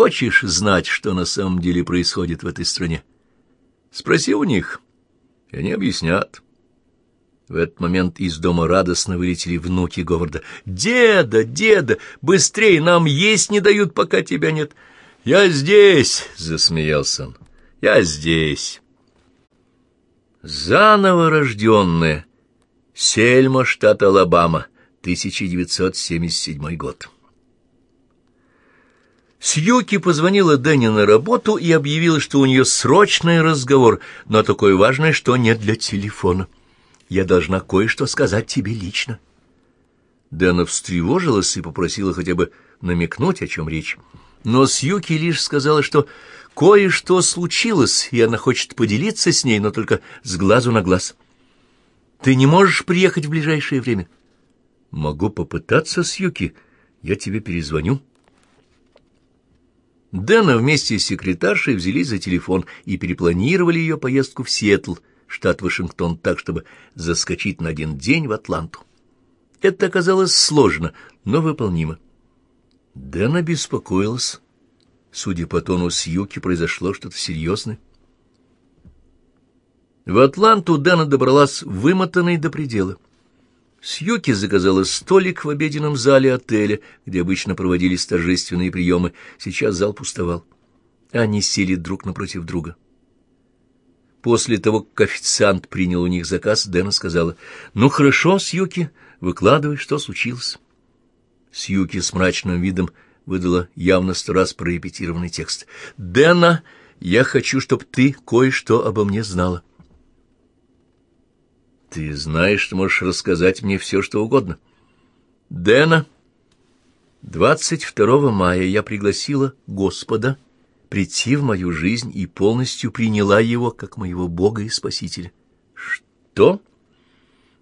Хочешь знать, что на самом деле происходит в этой стране? Спроси у них, и они объяснят. В этот момент из дома радостно вылетели внуки Говарда. «Деда, деда, быстрее, нам есть не дают, пока тебя нет». «Я здесь!» — засмеялся он. «Я здесь!» Заново рожденная. Сельма, штат Алабама, 1977 год. Сьюки позвонила Дэнни на работу и объявила, что у нее срочный разговор, но такой важный, что нет для телефона. Я должна кое-что сказать тебе лично. Дэна встревожилась и попросила хотя бы намекнуть, о чем речь. Но Сьюки лишь сказала, что кое-что случилось, и она хочет поделиться с ней, но только с глазу на глаз. Ты не можешь приехать в ближайшее время? Могу попытаться, Сьюки. Я тебе перезвоню. Дэна вместе с секретаршей взялись за телефон и перепланировали ее поездку в Сиэтл, штат Вашингтон, так, чтобы заскочить на один день в Атланту. Это оказалось сложно, но выполнимо. Дэна беспокоилась. Судя по тону Сьюки, произошло что-то серьезное. В Атланту Дэна добралась вымотанной до предела. Сьюки заказала столик в обеденном зале отеля, где обычно проводились торжественные приемы. Сейчас зал пустовал. Они сели друг напротив друга. После того, как официант принял у них заказ, Дэна сказала, «Ну хорошо, Сьюки, выкладывай, что случилось». Сьюки с мрачным видом выдала явно сто раз прорепетированный текст. «Дэна, я хочу, чтобы ты кое-что обо мне знала». Ты знаешь, что можешь рассказать мне все, что угодно. Дэна, 22 мая я пригласила Господа прийти в мою жизнь и полностью приняла его как моего Бога и Спасителя. Что?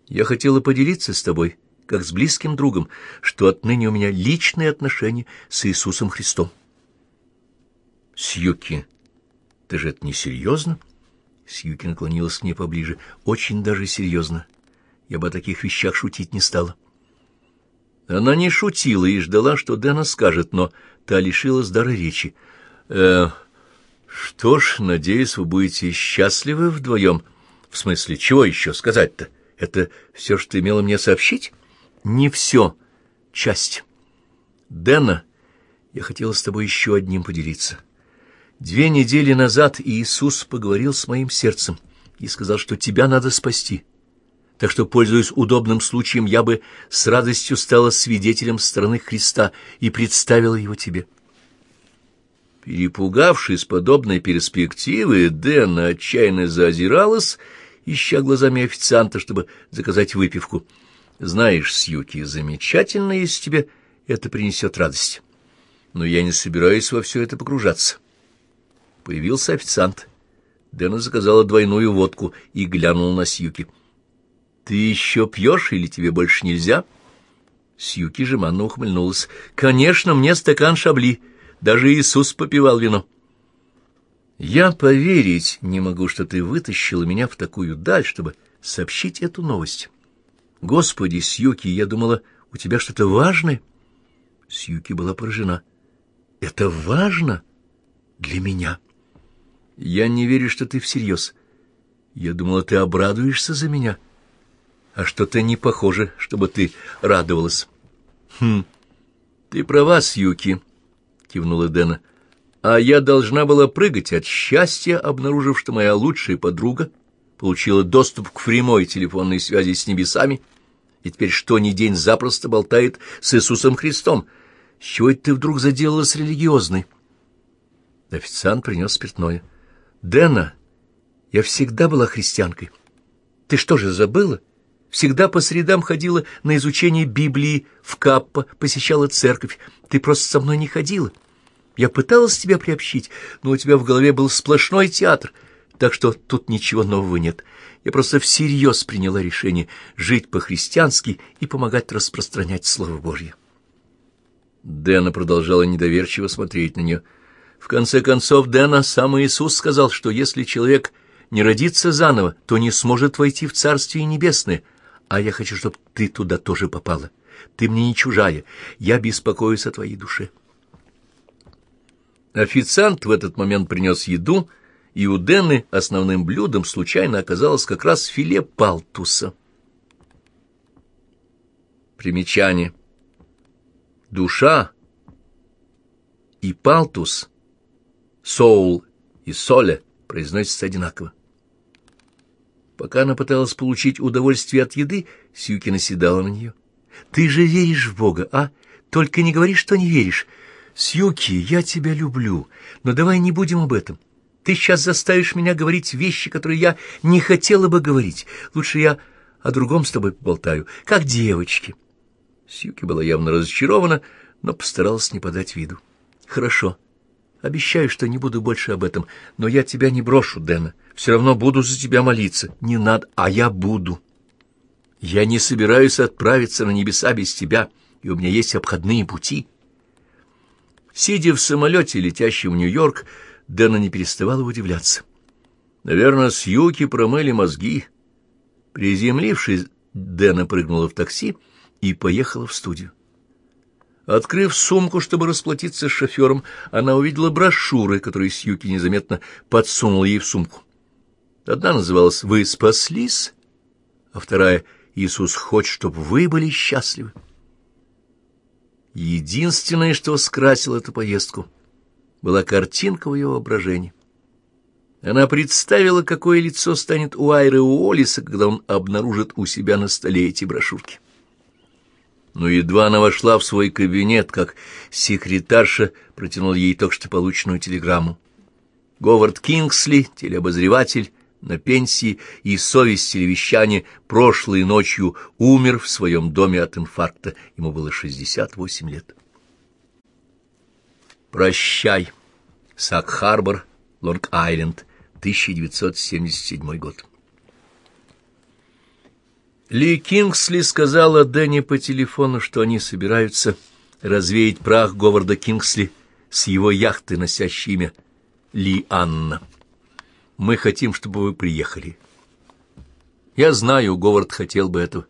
Я хотела поделиться с тобой, как с близким другом, что отныне у меня личные отношения с Иисусом Христом. Сьюки, ты же это не серьезно? Сьюки наклонилась к ней поближе. Очень даже серьезно. Я бы о таких вещах шутить не стала. Она не шутила и ждала, что Дэна скажет, но та лишилась дара речи. «Э, что ж, надеюсь, вы будете счастливы вдвоем. В смысле, чего еще сказать-то? Это все, что имела мне сообщить? Не все. Часть. Дэна, я хотела с тобой еще одним поделиться». Две недели назад Иисус поговорил с моим сердцем и сказал, что тебя надо спасти. Так что, пользуясь удобным случаем, я бы с радостью стала свидетелем стороны Христа и представила его тебе. Перепугавшись подобной перспективы, Дэн отчаянно заозиралась, ища глазами официанта, чтобы заказать выпивку. Знаешь, Сьюки, замечательно, если тебе это принесет радость. Но я не собираюсь во все это погружаться. Появился официант. Дэна заказала двойную водку и глянул на Сьюки. «Ты еще пьешь или тебе больше нельзя?» Сьюки жеманно ухмыльнулась. «Конечно, мне стакан шабли. Даже Иисус попивал вино». «Я поверить не могу, что ты вытащила меня в такую даль, чтобы сообщить эту новость. Господи, Сьюки, я думала, у тебя что-то важное?» Сьюки была поражена. «Это важно для меня». Я не верю, что ты всерьез. Я думала, ты обрадуешься за меня. А что-то не похоже, чтобы ты радовалась. Хм, ты права, Сьюки, кивнула Дэна. А я должна была прыгать от счастья, обнаружив, что моя лучшая подруга получила доступ к прямой телефонной связи с небесами, и теперь что ни день запросто болтает с Иисусом Христом. С чего это ты вдруг заделалась религиозной? Официант принес спиртное. Дэна, я всегда была христианкой. Ты что же, забыла? Всегда по средам ходила на изучение Библии в Каппа, посещала церковь. Ты просто со мной не ходила. Я пыталась тебя приобщить, но у тебя в голове был сплошной театр, так что тут ничего нового нет. Я просто всерьез приняла решение жить по-христиански и помогать распространять Слово Божье. Дэна продолжала недоверчиво смотреть на нее — в конце концов, Дэна сам Иисус сказал, что если человек не родится заново, то не сможет войти в Царствие Небесное, а я хочу, чтобы ты туда тоже попала. Ты мне не чужая, я беспокоюсь о твоей душе. Официант в этот момент принес еду, и у Дэны основным блюдом случайно оказалось как раз филе палтуса. Примечание. Душа и палтус, соул и соле произносятся одинаково. Пока она пыталась получить удовольствие от еды, Сьюки наседала на нее. «Ты же веришь в Бога, а? Только не говори, что не веришь. Сьюки, я тебя люблю, но давай не будем об этом. Ты сейчас заставишь меня говорить вещи, которые я не хотела бы говорить. Лучше я о другом с тобой болтаю, как девочки». Сьюки была явно разочарована, но постаралась не подать виду. «Хорошо. Обещаю, что не буду больше об этом, но я тебя не брошу, Дэна. Все равно буду за тебя молиться. Не надо, а я буду. Я не собираюсь отправиться на небеса без тебя, и у меня есть обходные пути». Сидя в самолете, летящем в Нью-Йорк, Дэна не переставала удивляться. Наверное, с Юки промыли мозги. Приземлившись, Дэна прыгнула в такси и поехала в студию. Открыв сумку, чтобы расплатиться с шофером, она увидела брошюры, которые Сьюки незаметно подсунула ей в сумку. Одна называлась «Вы спаслись», а вторая «Иисус хочет, чтобы вы были счастливы». Единственное, что скрасило эту поездку, была картинка в ее воображении. Она представила, какое лицо станет у Айры Уоллиса, когда он обнаружит у себя на столе эти брошюрки. Но едва она вошла в свой кабинет, как секретарша протянул ей только что полученную телеграмму. Говард Кингсли, телеобозреватель, на пенсии и совесть телевещания прошлой ночью умер в своем доме от инфаркта. Ему было 68 лет. «Прощай». Сак-Харбор, Лонг-Айленд, 1977 год. Ли Кингсли сказала Дэнни по телефону, что они собираются развеять прах Говарда Кингсли с его яхты, носящей имя Ли Анна. Мы хотим, чтобы вы приехали. Я знаю, Говард хотел бы этого.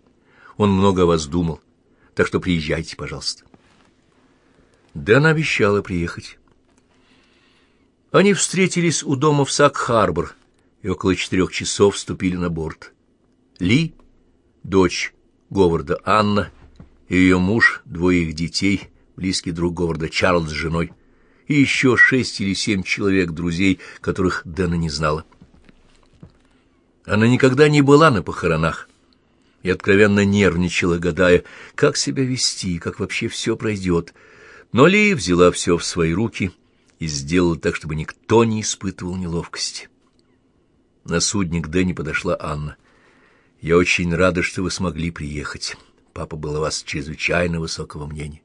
Он много о вас думал. Так что приезжайте, пожалуйста. Дэн обещала приехать. Они встретились у дома в Сак-Харбор и около четырех часов вступили на борт. Ли, дочь Говарда Анна, и ее муж, двое их детей, близкий друг Говарда Чарльз с женой, и еще шесть или семь человек друзей, которых Дэна не знала. Она никогда не была на похоронах и откровенно нервничала, гадая, как себя вести, как вообще все пройдет. Но Ли взяла все в свои руки и сделала так, чтобы никто не испытывал неловкости. На судне к Дэнни подошла Анна. «Я очень рада, что вы смогли приехать. Папа был о вас чрезвычайно высокого мнения».